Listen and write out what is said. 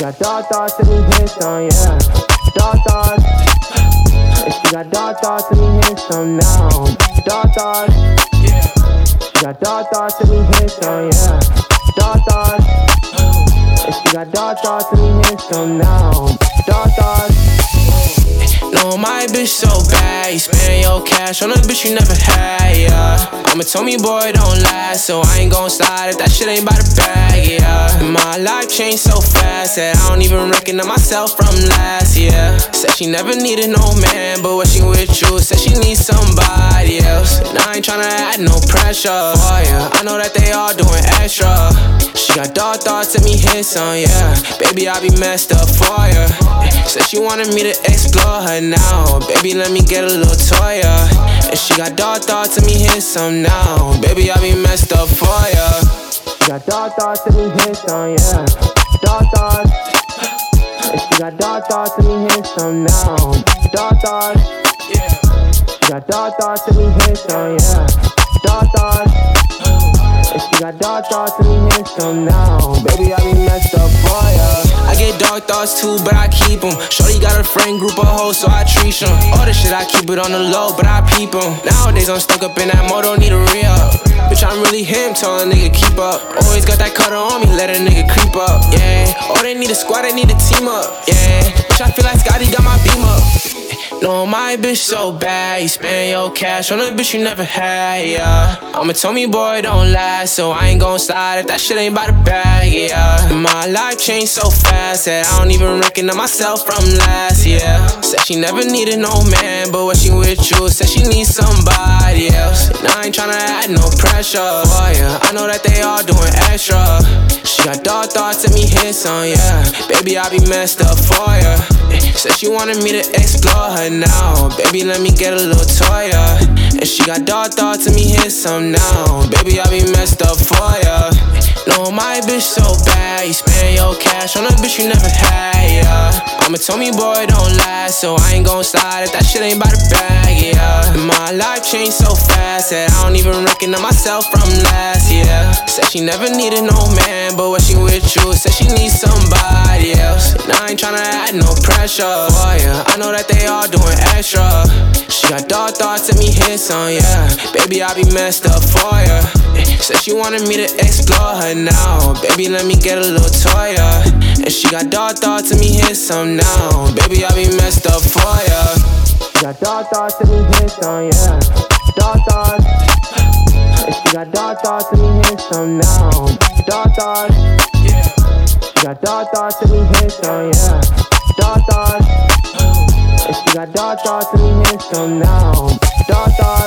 got dark thoughts and me hit some, yeah. Dark thoughts. And she got dark thoughts and me hit some now. Dark thoughts. She got dark thoughts and me hit some, yeah. Dark thoughts. And she got dark thoughts and me hit some now. Dark thoughts. No, my bitch so bad. You spend your cash on a bitch you never had, yeah. Mama told me, boy, don't last, so I ain't gon' slide if that shit ain't by the bag, yeah. My life changed so fast that I don't even recognize myself from last year. Said she never needed no man, but when she with you, said she needs somebody else. And I ain't tryna add no pressure for ya. I know that they all doing extra. She got dark thoughts and me hit some, yeah. Baby, I be messed up for ya. Said she wanted me to explore her now. Baby, let me get a little toy, yeah. And she got dark thoughts and me hit some now. Baby, I be messed up for ya. She got dark thoughts and me hit some, yeah. Dark thoughts. And she got dark thoughts and me hit some now. Dark thoughts. She got dark thoughts and me hit some, yeah. Dark thoughts. And she got dark thoughts and me hit some now. Baby, I be messed dark thoughts too, but I keep them. Shorty got a friend group of hoes, so I treat them. All the shit I keep it on the low, but I peep them. Nowadays I'm stuck up in that motor, need a re up. Bitch, I'm really him, tell a nigga keep up. Always got that cutter on me, let a nigga creep up. Yeah, oh, they need a squad, they need a team up. Yeah, bitch, I feel like Scotty got my beam up. No, my bitch so bad. You spend your cash on a bitch you never had, yeah. I'ma tell me, boy, don't lie, so I ain't gon' slide if that shit ain't by the bag, yeah. My life changed so fast that I don't even recognize myself from last year. Said she never needed no man, but when she with you, said she needs somebody else. And I ain't tryna add no pressure for yeah. I know that they all doing extra. She got dark thoughts and me hit some, yeah. Baby, I be messed up for ya. Said she wanted me to explore her now. Baby, let me get a little toy. And she got dark thoughts and me hit some now. Baby, I be messed up for ya. No, my bitch so bad. You spend your cash on a bitch you never had, yeah. Mama told me, boy, don't lie, so I ain't gon' slide if that shit ain't by the bag, yeah. My life changed so fast that I don't even recognize myself from last year. She never needed no man, but when she with you, said she needs somebody else. And I ain't tryna add no pressure for ya. I know that they all doing extra. She got dark thoughts and me hit some, yeah. Baby, I be messed up for ya. Said she wanted me to explore her now. Baby, let me get a little toy, yeah. And she got dark thoughts and me hit some now. Baby, I be messed up for ya. She got dark thoughts and me hit some, yeah. Dark thoughts. Got dark thoughts and me hit some now. Dark thoughts. She got dark thoughts and me hit some, yeah. Dark thoughts. And she got dark thoughts and me hit some now. Dark thoughts.